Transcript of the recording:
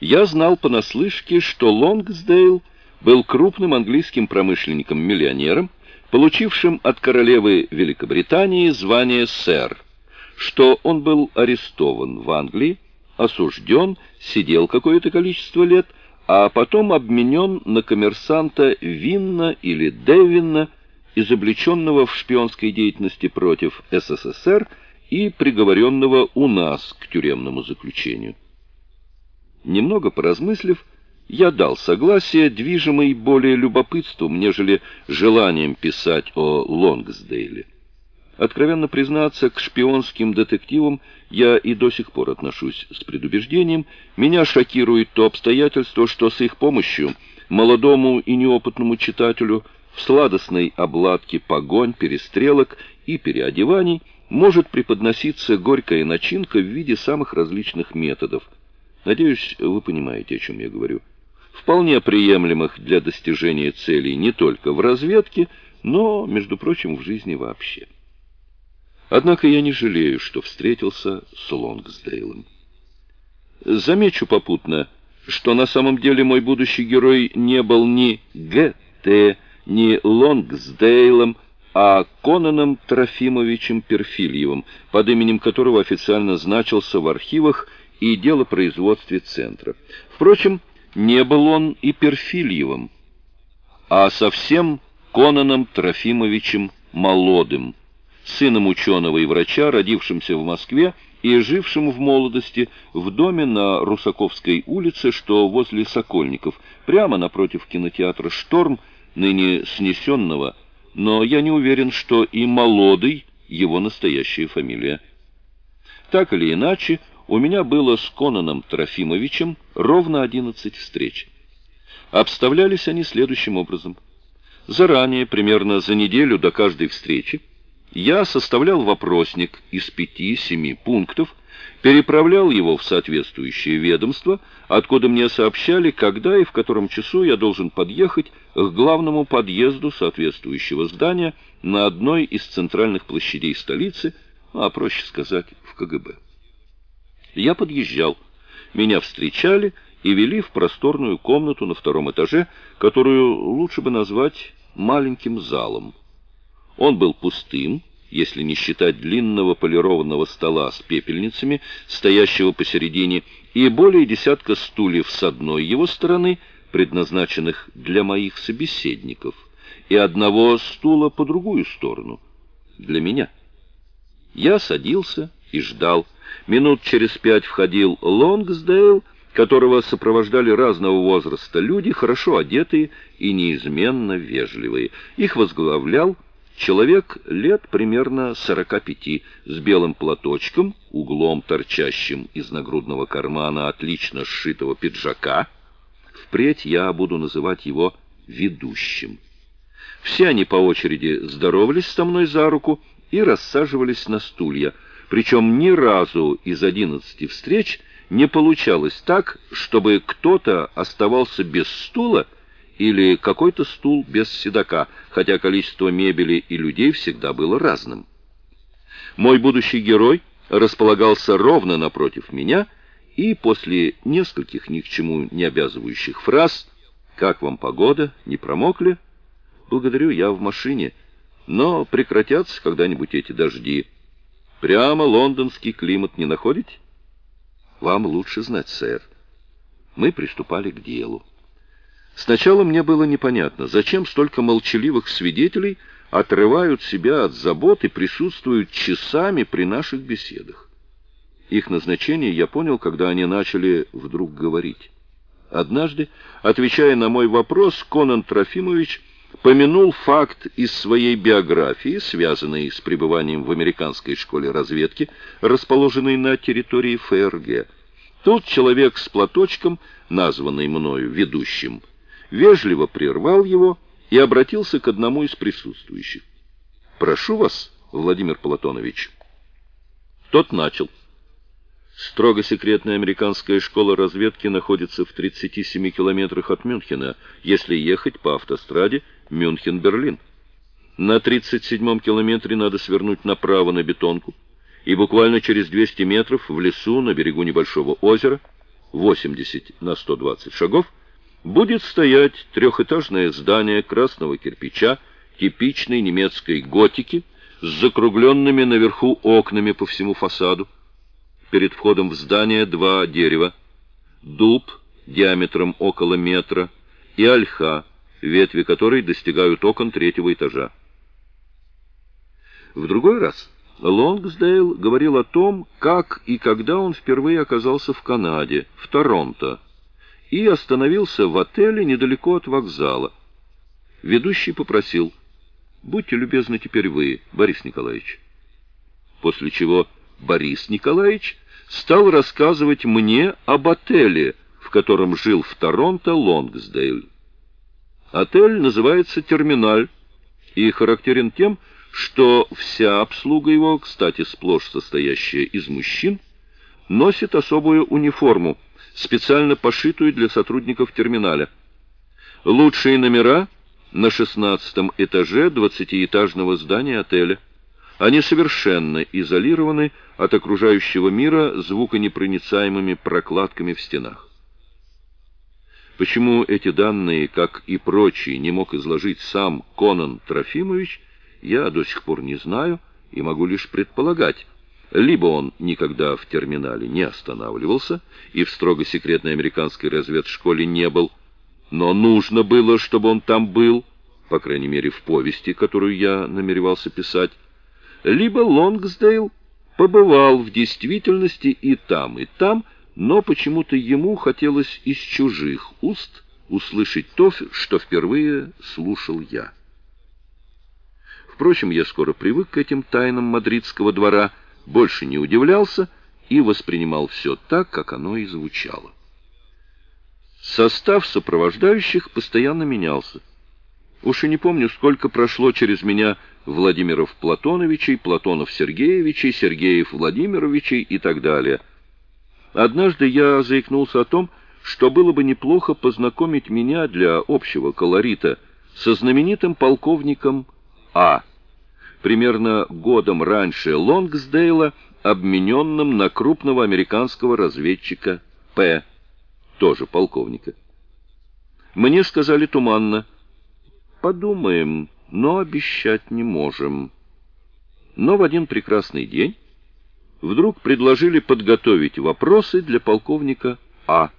Я знал понаслышке, что Лонгсдейл был крупным английским промышленником-миллионером, получившим от королевы Великобритании звание сэр, что он был арестован в Англии, осужден, сидел какое-то количество лет, а потом обменен на коммерсанта Винна или Девинна, изобличенного в шпионской деятельности против СССР и приговоренного у нас к тюремному заключению. Немного поразмыслив, я дал согласие, движимый более любопытством, нежели желанием писать о Лонгсдейле. Откровенно признаться, к шпионским детективам я и до сих пор отношусь с предубеждением. Меня шокирует то обстоятельство, что с их помощью молодому и неопытному читателю в сладостной обладке погонь, перестрелок и переодеваний может преподноситься горькая начинка в виде самых различных методов. Надеюсь, вы понимаете, о чем я говорю. Вполне приемлемых для достижения целей не только в разведке, но, между прочим, в жизни вообще. Однако я не жалею, что встретился с Лонгсдейлом. Замечу попутно, что на самом деле мой будущий герой не был ни Г.Т., ни Лонгсдейлом, а Конаном Трофимовичем Перфильевым, под именем которого официально значился в архивах и делопроизводстве центра. Впрочем, не был он и Перфильевым, а совсем Конаном Трофимовичем Молодым, сыном ученого и врача, родившимся в Москве и жившим в молодости в доме на Русаковской улице, что возле Сокольников, прямо напротив кинотеатра «Шторм», ныне снесенного, но я не уверен, что и Молодый его настоящая фамилия. Так или иначе, у меня было с Конаном Трофимовичем ровно 11 встреч. Обставлялись они следующим образом. Заранее, примерно за неделю до каждой встречи, я составлял вопросник из пяти-семи пунктов, переправлял его в соответствующее ведомство, откуда мне сообщали, когда и в котором часу я должен подъехать к главному подъезду соответствующего здания на одной из центральных площадей столицы, а проще сказать, в КГБ. Я подъезжал. Меня встречали и вели в просторную комнату на втором этаже, которую лучше бы назвать маленьким залом. Он был пустым, если не считать длинного полированного стола с пепельницами, стоящего посередине, и более десятка стульев с одной его стороны, предназначенных для моих собеседников, и одного стула по другую сторону, для меня. Я садился и ждал. Минут через пять входил Лонгсдейл, которого сопровождали разного возраста люди, хорошо одетые и неизменно вежливые. Их возглавлял Человек лет примерно сорока пяти, с белым платочком, углом торчащим из нагрудного кармана отлично сшитого пиджака. Впредь я буду называть его ведущим. Все они по очереди здоровались со мной за руку и рассаживались на стулья, причем ни разу из одиннадцати встреч не получалось так, чтобы кто-то оставался без стула, или какой-то стул без седока, хотя количество мебели и людей всегда было разным. Мой будущий герой располагался ровно напротив меня, и после нескольких ни к чему не обязывающих фраз «Как вам погода? Не промокли?» «Благодарю, я в машине, но прекратятся когда-нибудь эти дожди. Прямо лондонский климат не находите?» «Вам лучше знать, сэр». Мы приступали к делу. Сначала мне было непонятно, зачем столько молчаливых свидетелей отрывают себя от забот и присутствуют часами при наших беседах. Их назначение я понял, когда они начали вдруг говорить. Однажды, отвечая на мой вопрос, Конан Трофимович помянул факт из своей биографии, связанный с пребыванием в американской школе разведки, расположенной на территории ФРГ. Тут человек с платочком, названный мною ведущим, вежливо прервал его и обратился к одному из присутствующих. «Прошу вас, Владимир Платонович». Тот начал. Строго секретная американская школа разведки находится в 37 километрах от Мюнхена, если ехать по автостраде Мюнхен-Берлин. На 37-м километре надо свернуть направо на бетонку, и буквально через 200 метров в лесу на берегу небольшого озера 80 на 120 шагов, будет стоять трехэтажное здание красного кирпича типичной немецкой готики с закругленными наверху окнами по всему фасаду. Перед входом в здание два дерева, дуб диаметром около метра и ольха, ветви которой достигают окон третьего этажа. В другой раз Лонгсдейл говорил о том, как и когда он впервые оказался в Канаде, в Торонто, и остановился в отеле недалеко от вокзала. Ведущий попросил, «Будьте любезны теперь вы, Борис Николаевич». После чего Борис Николаевич стал рассказывать мне об отеле, в котором жил в Торонто Лонгсдейл. Отель называется «Терминаль» и характерен тем, что вся обслуга его, кстати, сплошь состоящая из мужчин, носит особую униформу, специально пошитую для сотрудников терминаля. Лучшие номера на шестнадцатом этаже двадцатиэтажного здания отеля. Они совершенно изолированы от окружающего мира звуконепроницаемыми прокладками в стенах. Почему эти данные, как и прочие, не мог изложить сам Конан Трофимович, я до сих пор не знаю и могу лишь предполагать. Либо он никогда в терминале не останавливался и в строго секретной американской разведшколе не был, но нужно было, чтобы он там был, по крайней мере в повести, которую я намеревался писать, либо Лонгсдейл побывал в действительности и там, и там, но почему-то ему хотелось из чужих уст услышать то, что впервые слушал я. Впрочем, я скоро привык к этим тайнам мадридского двора, больше не удивлялся и воспринимал все так, как оно и звучало. Состав сопровождающих постоянно менялся. Уж и не помню, сколько прошло через меня Владимиров Платоновичей, Платонов Сергеевичей, Сергеев Владимировичей и так далее. Однажды я заикнулся о том, что было бы неплохо познакомить меня для общего колорита со знаменитым полковником А примерно годом раньше Лонгсдейла, обмененным на крупного американского разведчика П., тоже полковника. Мне сказали туманно, подумаем, но обещать не можем. Но в один прекрасный день вдруг предложили подготовить вопросы для полковника А.